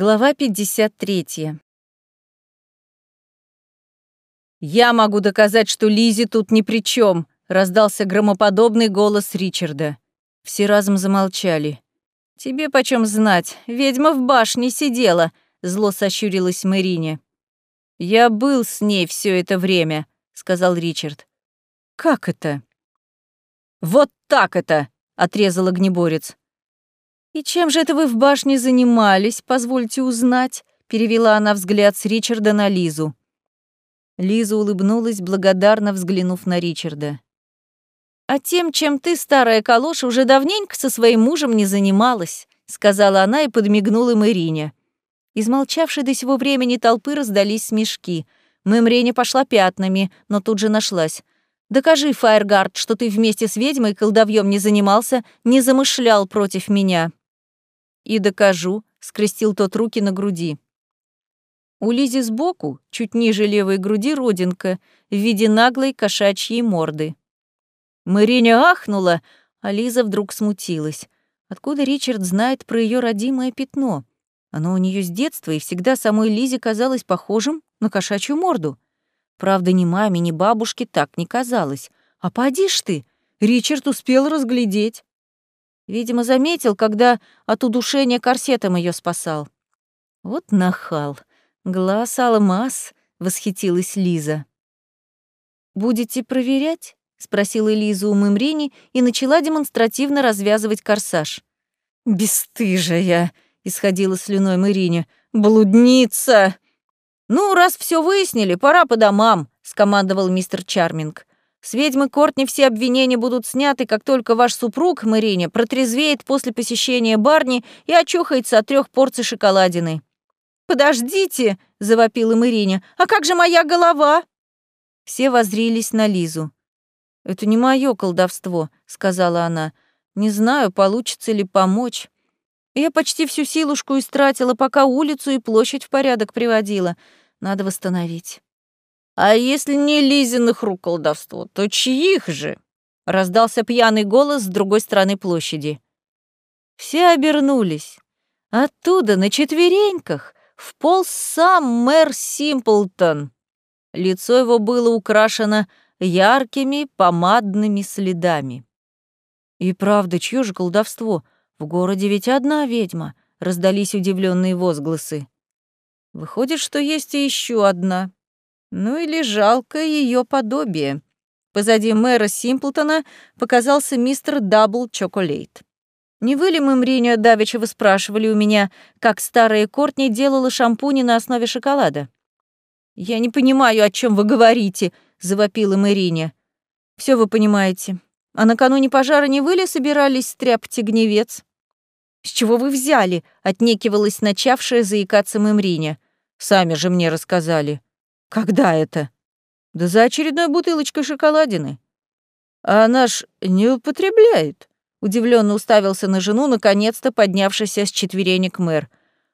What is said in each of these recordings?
Глава 53. «Я могу доказать, что Лизи тут ни при чем, раздался громоподобный голос Ричарда. Все разом замолчали. «Тебе почем знать? Ведьма в башне сидела», — зло сощурилась Мэрине. «Я был с ней все это время», — сказал Ричард. «Как это?» «Вот так это!» — отрезал огнеборец. «И чем же это вы в башне занимались, позвольте узнать?» — перевела она взгляд с Ричарда на Лизу. Лиза улыбнулась, благодарно взглянув на Ричарда. «А тем, чем ты, старая калоша, уже давненько со своим мужем не занималась», — сказала она и подмигнула Мэрине. Из молчавшей до сего времени толпы раздались смешки. Мэмрене пошла пятнами, но тут же нашлась. «Докажи, Фаергард, что ты вместе с ведьмой колдовьем не занимался, не замышлял против меня». «И докажу», — скрестил тот руки на груди. У Лизи сбоку, чуть ниже левой груди, родинка в виде наглой кошачьей морды. Мариня ахнула, а Лиза вдруг смутилась. Откуда Ричард знает про ее родимое пятно? Оно у нее с детства, и всегда самой Лизе казалось похожим на кошачью морду. Правда, ни маме, ни бабушке так не казалось. А поди ж ты, Ричард успел разглядеть. Видимо, заметил, когда от удушения корсетом ее спасал. Вот нахал. Глаз алмаз, восхитилась Лиза. Будете проверять? спросила Лиза у Мымрини и начала демонстративно развязывать корсаж. Бесстыжая, исходила слюной Мырине. Блудница! Ну, раз все выяснили, пора по домам, скомандовал мистер Чарминг. С ведьмы Кортни все обвинения будут сняты, как только ваш супруг, Марине, протрезвеет после посещения барни и очухается от трех порций шоколадины». «Подождите!» — завопила Марине. «А как же моя голова?» Все воззрились на Лизу. «Это не мое колдовство», — сказала она. «Не знаю, получится ли помочь. Я почти всю силушку истратила, пока улицу и площадь в порядок приводила. Надо восстановить». «А если не Лизиных рук колдовство, то чьих же?» — раздался пьяный голос с другой стороны площади. Все обернулись. Оттуда, на четвереньках, вполз сам мэр Симплтон. Лицо его было украшено яркими помадными следами. «И правда, чье же колдовство? В городе ведь одна ведьма», — раздались удивленные возгласы. «Выходит, что есть и еще одна», ну или жалко ее подобие. Позади мэра Симплтона показался мистер Дабл Чоколейт. Не вы ли, Мымриня, давеча вы спрашивали у меня, как старая Кортни делала шампуни на основе шоколада? «Я не понимаю, о чем вы говорите», — завопила Мэриня. Все вы понимаете. А накануне пожара не вы ли собирались стряпать гневец?» «С чего вы взяли?» — отнекивалась начавшая заикаться Мымриня. «Сами же мне рассказали». Когда это? Да за очередной бутылочкой шоколадины. А она ж не употребляет. Удивленно уставился на жену, наконец-то поднявшийся с четверенек мэр.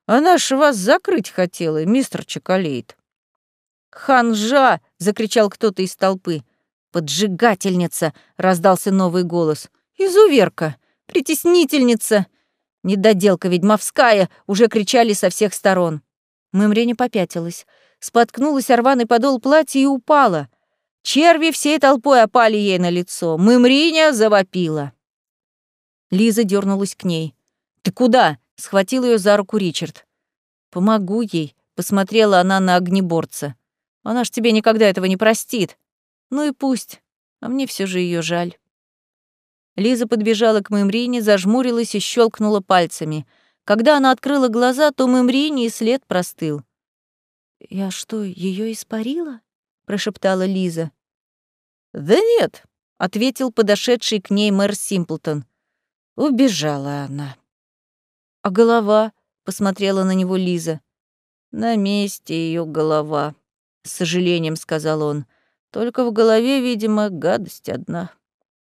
Она ж вас закрыть хотела, мистер Чоколейт. «Ханжа!» — закричал кто-то из толпы. «Поджигательница!» — раздался новый голос. «Изуверка! Притеснительница!» «Недоделка ведьмовская!» — уже кричали со всех сторон. Мымре не попятилась споткнулась о рваный подол платья и упала. Черви всей толпой опали ей на лицо. Мымриня завопила. Лиза дернулась к ней. «Ты куда?» — схватил ее за руку Ричард. «Помогу ей», — посмотрела она на огнеборца. «Она ж тебе никогда этого не простит. Ну и пусть, а мне все же ее жаль». Лиза подбежала к Мымрине, зажмурилась и щелкнула пальцами. Когда она открыла глаза, то Мымрине и след простыл. «Я что, ее испарила?» — прошептала Лиза. «Да нет», — ответил подошедший к ней мэр Симплтон. Убежала она. «А голова?» — посмотрела на него Лиза. «На месте ее голова», — с сожалением сказал он. «Только в голове, видимо, гадость одна».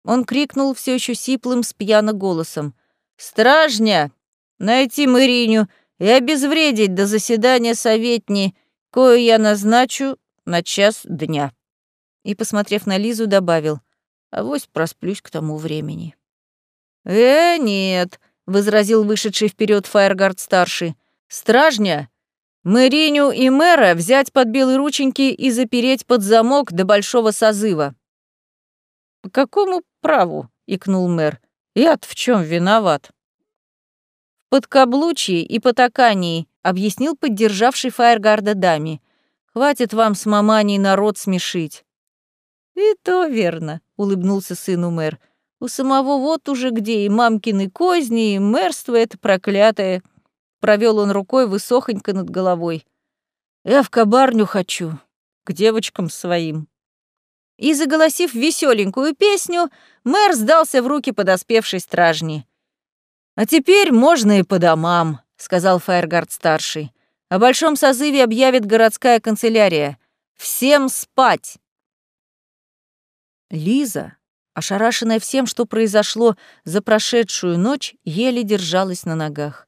Он крикнул все еще сиплым с пьяно голосом. «Стражня! Найти Мыриню и обезвредить до заседания советни кое я назначу на час дня». И, посмотрев на Лизу, добавил, «Авось просплюсь к тому времени». «Э, нет», — возразил вышедший вперед Фаергард-старший, Стражня, Мэриню и мэра взять под белые рученьки и запереть под замок до большого созыва». «По какому праву?» — икнул мэр. «Я-то в чем виноват?» «В подкаблучии и потакании», — объяснил поддержавший Фаергарда даме. «Хватит вам с маманей народ смешить». «И то верно», — улыбнулся сыну мэр. «У самого вот уже где и мамкины козни, и мэрство это проклятое». Провел он рукой высохонько над головой. «Я в кабарню хочу, к девочкам своим». И, заголосив веселенькую песню, мэр сдался в руки подоспевшей стражни. «А теперь можно и по домам», — сказал Фаергард-старший. «О большом созыве объявит городская канцелярия. Всем спать!» Лиза, ошарашенная всем, что произошло за прошедшую ночь, еле держалась на ногах.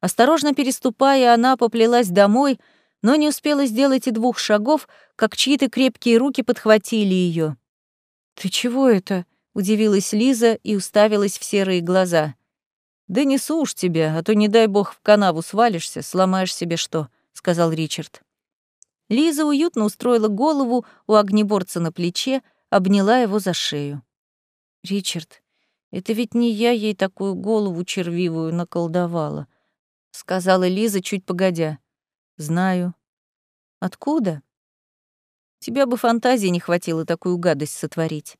Осторожно переступая, она поплелась домой, но не успела сделать и двух шагов, как чьи-то крепкие руки подхватили ее. «Ты чего это?» — удивилась Лиза и уставилась в серые глаза. «Да несу уж тебя, а то, не дай бог, в канаву свалишься, сломаешь себе что», — сказал Ричард. Лиза уютно устроила голову у огнеборца на плече, обняла его за шею. «Ричард, это ведь не я ей такую голову червивую наколдовала сказала Лиза чуть погодя. Знаю. Откуда? Тебя бы фантазии не хватило такую гадость сотворить.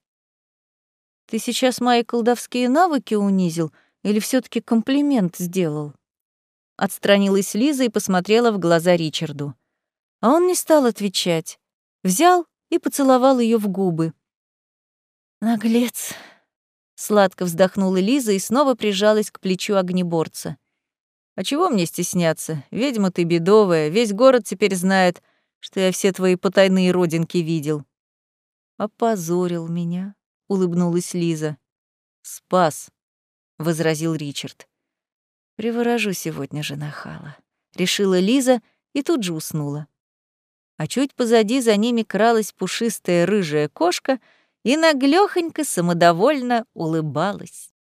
Ты сейчас мои колдовские навыки унизил или все таки комплимент сделал? Отстранилась Лиза и посмотрела в глаза Ричарду. А он не стал отвечать. Взял и поцеловал ее в губы. Наглец. Сладко вздохнула Лиза и снова прижалась к плечу огнеборца. А чего мне стесняться? Ведьма ты бедовая, весь город теперь знает, что я все твои потайные родинки видел. Опозорил меня, улыбнулась Лиза. Спас, возразил Ричард. Приворожу сегодня же нахала, решила Лиза и тут же уснула. А чуть позади за ними кралась пушистая рыжая кошка и наглёхонько самодовольно улыбалась.